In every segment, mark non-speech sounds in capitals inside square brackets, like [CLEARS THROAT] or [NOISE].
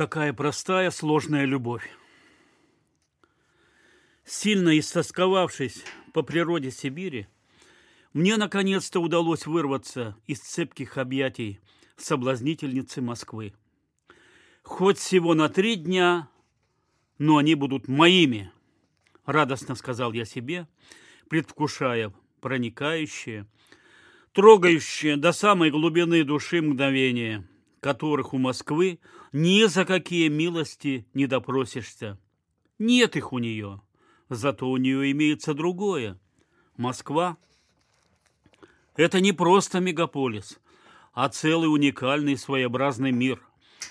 такая простая, сложная любовь. Сильно истосковавшись по природе Сибири, мне наконец-то удалось вырваться из цепких объятий соблазнительницы Москвы. Хоть всего на три дня, но они будут моими, радостно сказал я себе, предвкушая проникающее, трогающее до самой глубины души мгновение, которых у Москвы ни за какие милости не допросишься. Нет их у нее, зато у нее имеется другое. Москва – это не просто мегаполис, а целый уникальный своеобразный мир,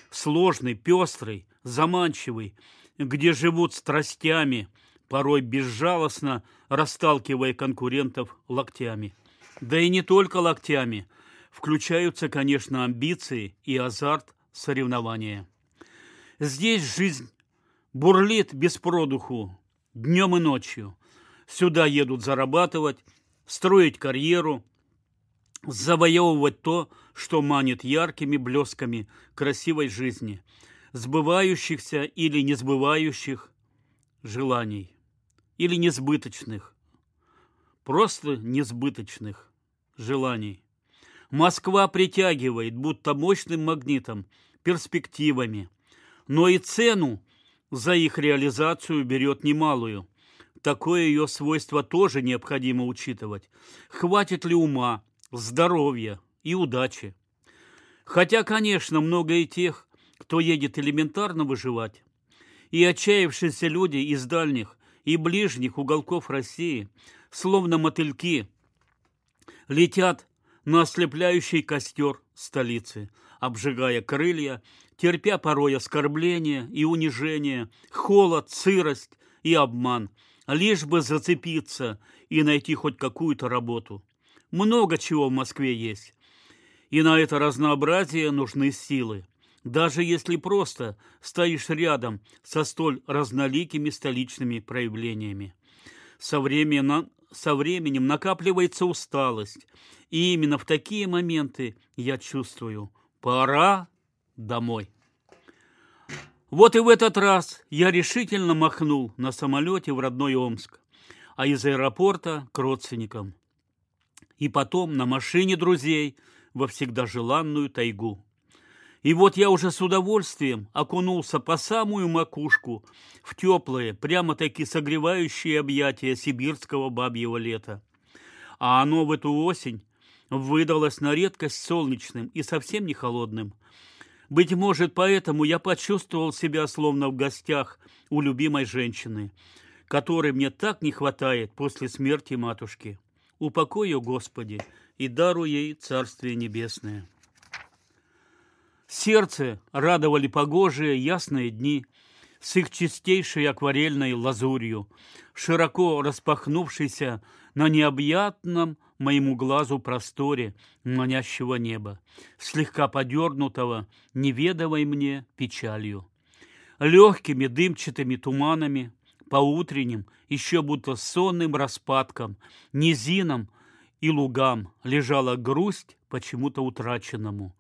сложный, пестрый, заманчивый, где живут страстями, порой безжалостно расталкивая конкурентов локтями. Да и не только локтями. Включаются, конечно, амбиции и азарт соревнования. Здесь жизнь бурлит без продуху, днем и ночью. Сюда едут зарабатывать, строить карьеру, завоевывать то, что манит яркими блесками красивой жизни, сбывающихся или не сбывающих желаний, или несбыточных, просто несбыточных желаний. Москва притягивает, будто мощным магнитом, перспективами, но и цену за их реализацию берет немалую. Такое ее свойство тоже необходимо учитывать. Хватит ли ума, здоровья и удачи? Хотя, конечно, много и тех, кто едет элементарно выживать. И отчаявшиеся люди из дальних и ближних уголков России, словно мотыльки, летят на ослепляющий костер столицы, обжигая крылья, терпя порой оскорбления и унижения, холод, сырость и обман, лишь бы зацепиться и найти хоть какую-то работу. Много чего в Москве есть, и на это разнообразие нужны силы, даже если просто стоишь рядом со столь разноликими столичными проявлениями. Со временем, со временем накапливается усталость, и именно в такие моменты я чувствую, пора домой. Вот и в этот раз я решительно махнул на самолете в родной Омск, а из аэропорта к родственникам. И потом на машине друзей во всегда желанную тайгу. И вот я уже с удовольствием окунулся по самую макушку в теплые, прямо-таки согревающие объятия сибирского бабьего лета. А оно в эту осень выдалось на редкость солнечным и совсем не холодным. Быть может, поэтому я почувствовал себя словно в гостях у любимой женщины, которой мне так не хватает после смерти матушки. Упокой ее, Господи, и даруй ей Царствие Небесное. Сердце радовали погожие ясные дни с их чистейшей акварельной лазурью, широко распахнувшейся на необъятном моему глазу просторе манящего неба, слегка подернутого неведовой мне печалью. Легкими дымчатыми туманами, по утренним, еще будто сонным распадкам, низинам и лугам лежала грусть почему-то утраченному.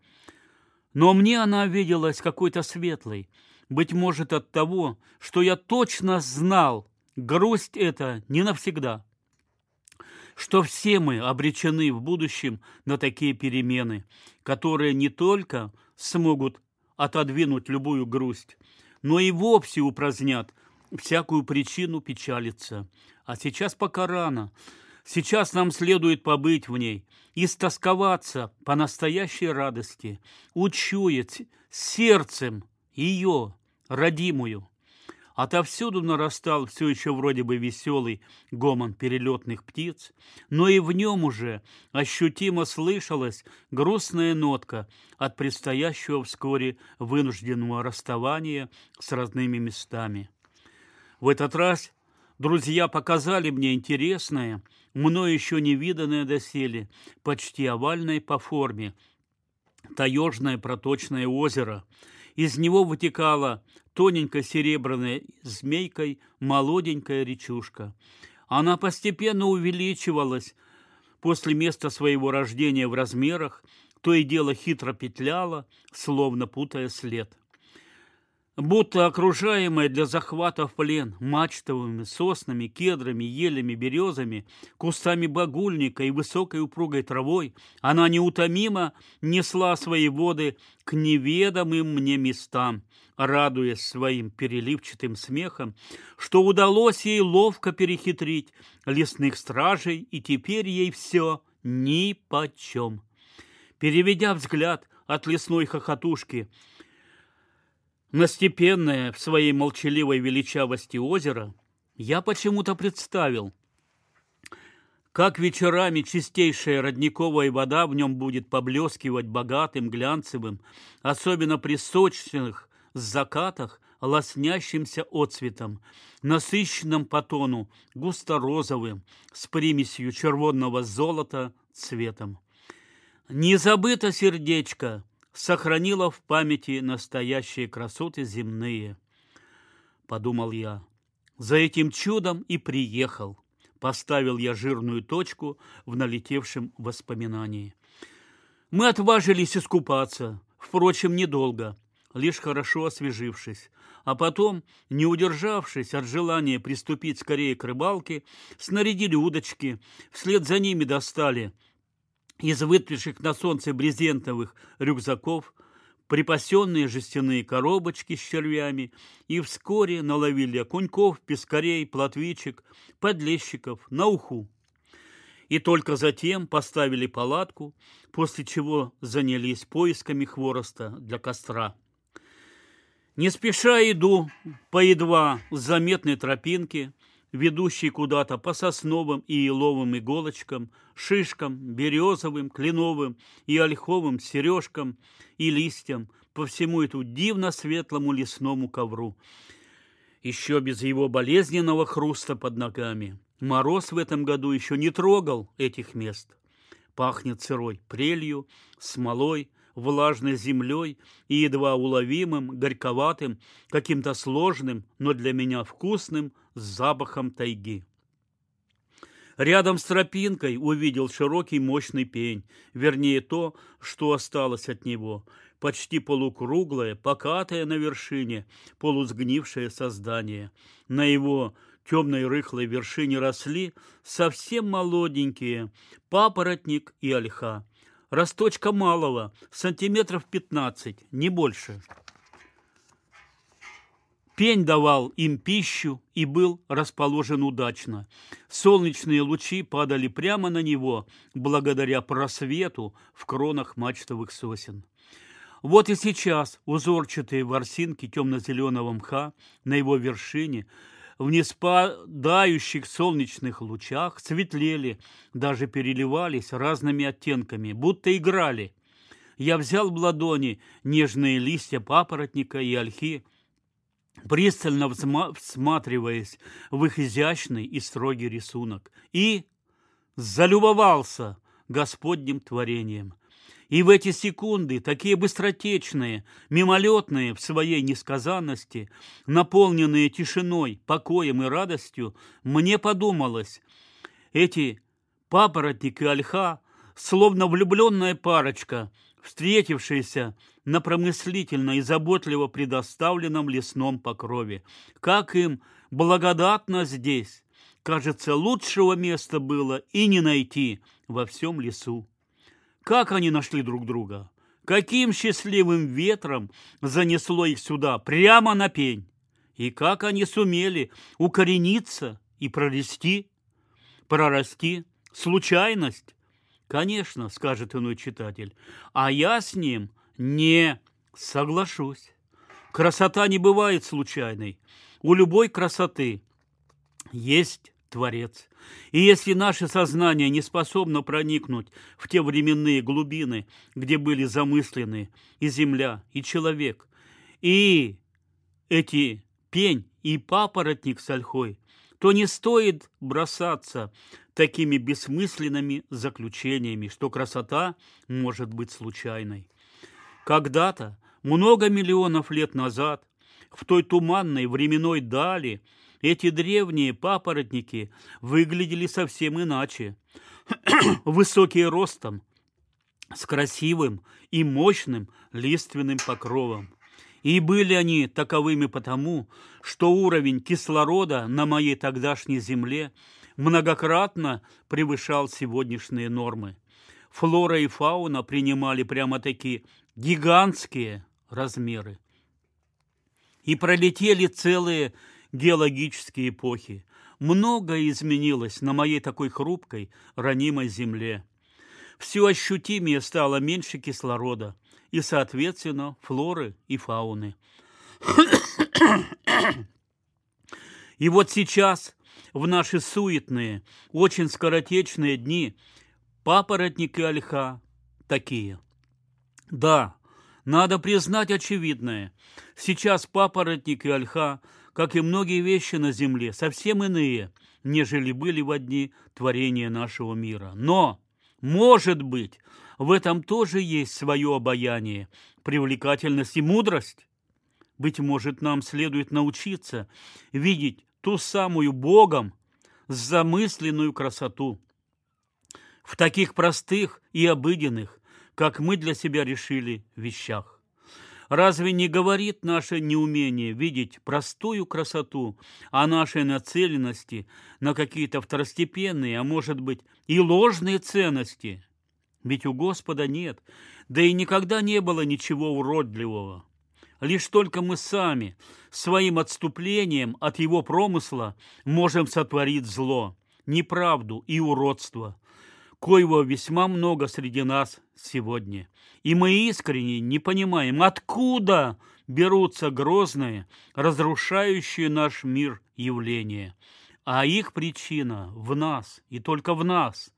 Но мне она виделась какой-то светлой, быть может от того, что я точно знал, грусть это не навсегда, что все мы обречены в будущем на такие перемены, которые не только смогут отодвинуть любую грусть, но и вовсе упразднят всякую причину печалиться. А сейчас пока рано. Сейчас нам следует побыть в ней, истосковаться по настоящей радости, учуять сердцем ее, родимую. Отовсюду нарастал все еще вроде бы веселый гомон перелетных птиц, но и в нем уже ощутимо слышалась грустная нотка от предстоящего вскоре вынужденного расставания с родными местами. В этот раз друзья показали мне интересное – мною еще не виданное доселе, почти овальное по форме, таежное проточное озеро. Из него вытекала тоненькая серебряная змейкой молоденькая речушка. Она постепенно увеличивалась после места своего рождения в размерах, то и дело хитро петляла, словно путая след. Будто окружаемая для захвата в плен мачтовыми соснами, кедрами, елями, березами, кустами багульника и высокой упругой травой, она неутомимо несла свои воды к неведомым мне местам, радуясь своим переливчатым смехом, что удалось ей ловко перехитрить лесных стражей, и теперь ей все нипочем. Переведя взгляд от лесной хохотушки на степенное в своей молчаливой величавости озеро, я почему-то представил, как вечерами чистейшая родниковая вода в нем будет поблескивать богатым, глянцевым, особенно при сочных закатах, лоснящимся отцветом, насыщенным по тону, густо-розовым, с примесью червонного золота цветом. Не забыто сердечко сохранило в памяти настоящие красоты земные. Подумал я, за этим чудом и приехал. Поставил я жирную точку в налетевшем воспоминании. Мы отважились искупаться, впрочем, недолго, лишь хорошо освежившись. А потом, не удержавшись от желания приступить скорее к рыбалке, снарядили удочки, вслед за ними достали – из вытрясших на солнце брезентовых рюкзаков припасенные жестяные коробочки с червями и вскоре наловили окуньков, пескарей, плотвичек, подлещиков на уху. И только затем поставили палатку, после чего занялись поисками хвороста для костра. Не спеша иду по едва заметной тропинке, ведущий куда-то по сосновым и еловым иголочкам, шишкам, березовым, кленовым и ольховым сережкам и листьям по всему эту дивно светлому лесному ковру. Еще без его болезненного хруста под ногами. Мороз в этом году еще не трогал этих мест. Пахнет сырой прелью, смолой, влажной землей и едва уловимым, горьковатым, каким-то сложным, но для меня вкусным запахом тайги. Рядом с тропинкой увидел широкий мощный пень, вернее то, что осталось от него, почти полукруглое, покатое на вершине, полусгнившее создание. На его темной рыхлой вершине росли совсем молоденькие папоротник и ольха. Росточка малого, сантиметров пятнадцать, не больше. Пень давал им пищу и был расположен удачно. Солнечные лучи падали прямо на него, благодаря просвету в кронах мачтовых сосен. Вот и сейчас узорчатые ворсинки темно-зеленого мха на его вершине в неспадающих солнечных лучах светлели, даже переливались разными оттенками, будто играли. Я взял в ладони нежные листья папоротника и ольхи, пристально всматриваясь в их изящный и строгий рисунок, и залюбовался Господним творением. И в эти секунды, такие быстротечные, мимолетные в своей несказанности, наполненные тишиной, покоем и радостью, мне подумалось, эти папоротник и ольха, словно влюбленная парочка, встретившаяся на промыслительно и заботливо предоставленном лесном покрове. Как им благодатно здесь! Кажется, лучшего места было и не найти во всем лесу. Как они нашли друг друга? Каким счастливым ветром занесло их сюда, прямо на пень? И как они сумели укорениться и прорасти? Прорасти? Случайность? Конечно, скажет иной читатель, а я с ним не соглашусь. Красота не бывает случайной. У любой красоты есть Творец. И если наше сознание не способно проникнуть в те временные глубины, где были замыслены и земля, и человек, и эти пень и папоротник с ольхой, то не стоит бросаться такими бессмысленными заключениями, что красота может быть случайной. Когда-то, много миллионов лет назад, в той туманной временной дали, эти древние папоротники выглядели совсем иначе. [CLEARS THROAT] Высокие ростом, с красивым и мощным лиственным покровом. И были они таковыми потому, что уровень кислорода на моей тогдашней земле многократно превышал сегодняшние нормы. Флора и фауна принимали прямо-таки гигантские размеры. И пролетели целые геологические эпохи. Многое изменилось на моей такой хрупкой, ранимой земле. Все ощутимее стало меньше кислорода и, соответственно, флоры и фауны. И вот сейчас, в наши суетные, очень скоротечные дни, папоротники ольха такие. Да, надо признать очевидное. Сейчас папоротник и ольха, как и многие вещи на земле, совсем иные, нежели были в дни творения нашего мира. Но, может быть, в этом тоже есть свое обаяние, привлекательность и мудрость. Быть может, нам следует научиться видеть ту самую Богом замысленную красоту в таких простых и обыденных, как мы для себя решили, вещах. Разве не говорит наше неумение видеть простую красоту о нашей нацеленности на какие-то второстепенные, а может быть и ложные ценности? Ведь у Господа нет, да и никогда не было ничего уродливого. Лишь только мы сами своим отступлением от Его промысла можем сотворить зло, неправду и уродство, коего весьма много среди нас сегодня. И мы искренне не понимаем, откуда берутся грозные, разрушающие наш мир явления. А их причина в нас, и только в нас.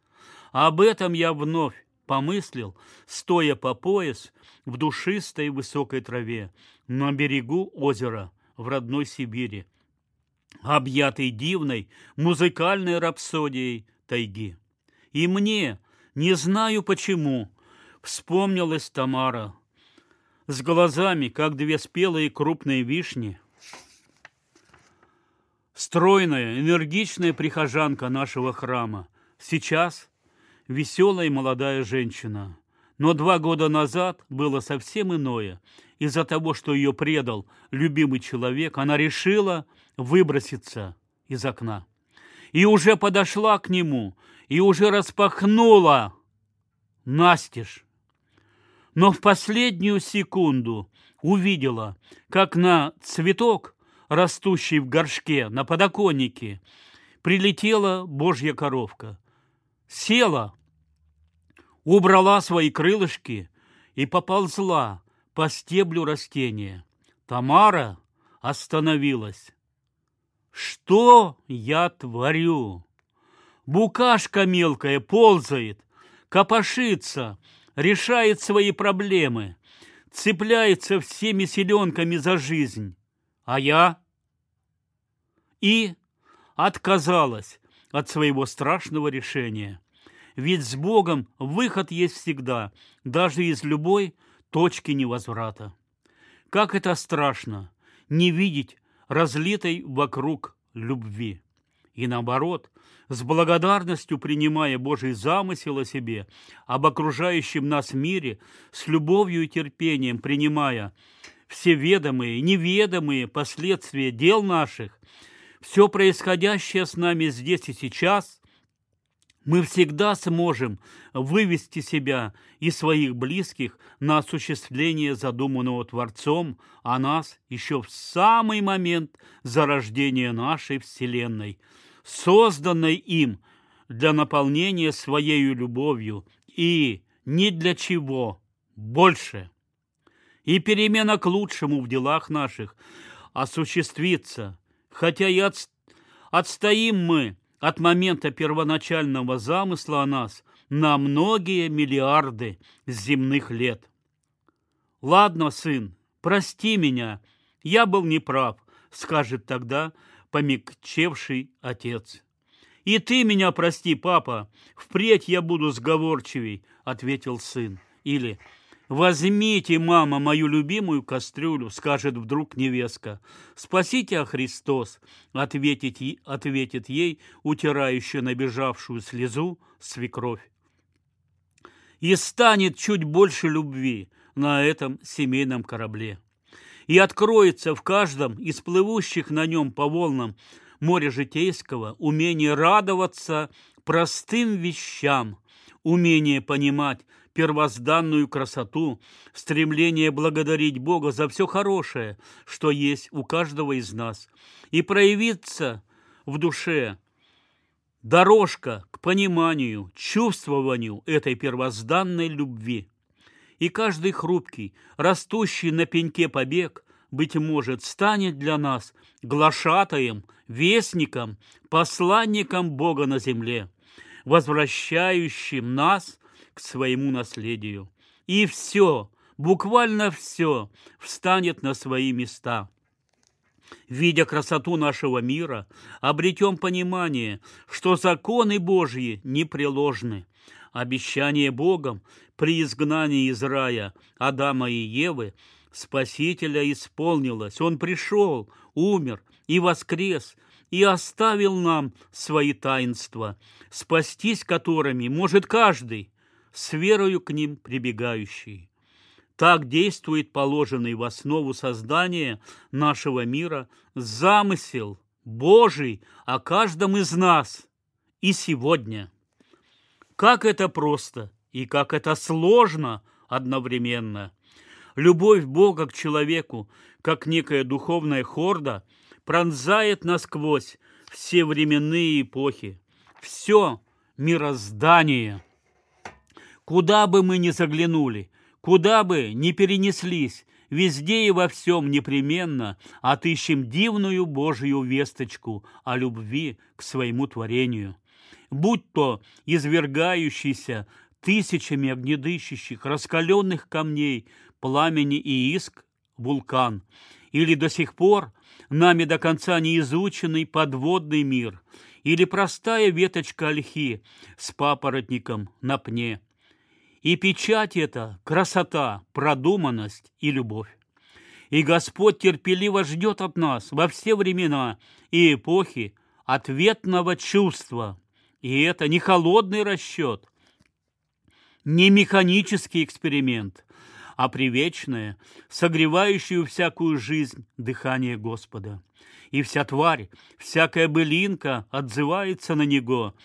Об этом я вновь помыслил, стоя по пояс в душистой высокой траве на берегу озера в родной Сибири, объятый дивной музыкальной рапсодией тайги. И мне, не знаю почему, вспомнилась Тамара с глазами, как две спелые крупные вишни. Стройная, энергичная прихожанка нашего храма. Сейчас веселая молодая женщина. Но два года назад было совсем иное. Из-за того, что ее предал любимый человек, она решила выброситься из окна. И уже подошла к нему, и уже распахнула настежь. Но в последнюю секунду увидела, как на цветок, растущий в горшке на подоконнике, прилетела божья коровка. Села, убрала свои крылышки и поползла по стеблю растения. Тамара остановилась. «Что я творю?» Букашка мелкая ползает, копошится, решает свои проблемы, цепляется всеми селенками за жизнь. А я? И отказалась от своего страшного решения. Ведь с Богом выход есть всегда, даже из любой точки невозврата. Как это страшно не видеть разлитой вокруг любви. И наоборот, с благодарностью принимая Божий замысел о себе, об окружающем нас мире, с любовью и терпением принимая все ведомые неведомые последствия дел наших, все происходящее с нами здесь и сейчас, мы всегда сможем вывести себя и своих близких на осуществление задуманного Творцом о нас еще в самый момент зарождения нашей Вселенной – созданной им для наполнения своей любовью и ни для чего больше. И перемена к лучшему в делах наших осуществится, хотя и от, отстоим мы от момента первоначального замысла о нас на многие миллиарды земных лет. Ладно, сын, прости меня, я был неправ, скажет тогда помягчевший отец. «И ты меня прости, папа, впредь я буду сговорчивей», — ответил сын. Или «Возьмите, мама, мою любимую кастрюлю», — скажет вдруг невестка. «Спасите, а Христос», — ответит, ответит ей утирающая набежавшую слезу свекровь. И станет чуть больше любви на этом семейном корабле. И откроется в каждом из плывущих на нем по волнам моря житейского умение радоваться простым вещам, умение понимать первозданную красоту, стремление благодарить Бога за все хорошее, что есть у каждого из нас, и проявиться в душе дорожка к пониманию, чувствованию этой первозданной любви. И каждый хрупкий, растущий на пеньке побег, быть может, станет для нас глашатаем, вестником, посланником Бога на земле, возвращающим нас к своему наследию. И все, буквально все, встанет на свои места. Видя красоту нашего мира, обретем понимание, что законы Божьи непреложны. Обещание Богом при изгнании из рая Адама и Евы Спасителя исполнилось. Он пришел, умер и воскрес, и оставил нам свои таинства, спастись которыми может каждый, с верою к ним прибегающий. Так действует положенный в основу создания нашего мира замысел Божий о каждом из нас и сегодня. Как это просто и как это сложно одновременно. Любовь Бога к человеку, как некая духовная хорда, пронзает насквозь все временные эпохи, все мироздание – Куда бы мы ни заглянули, куда бы ни перенеслись, везде и во всем непременно отыщем дивную Божью весточку о любви к своему творению. Будь то извергающийся тысячами огнедыщущих, раскаленных камней, пламени и иск вулкан, или до сих пор нами до конца не изученный подводный мир, или простая веточка ольхи с папоротником на пне – и печать это – красота, продуманность и любовь. И Господь терпеливо ждет от нас во все времена и эпохи ответного чувства. И это не холодный расчет, не механический эксперимент, а привечное, согревающую всякую жизнь дыхание Господа. И вся тварь, всякая былинка отзывается на него,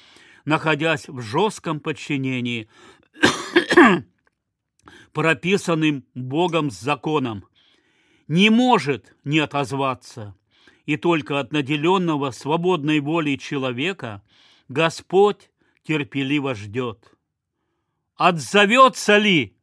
находясь в жестком подчинении [COUGHS] – прописанным Богом законом, не может не отозваться, и только от наделенного свободной волей человека Господь терпеливо ждет. Отзовется ли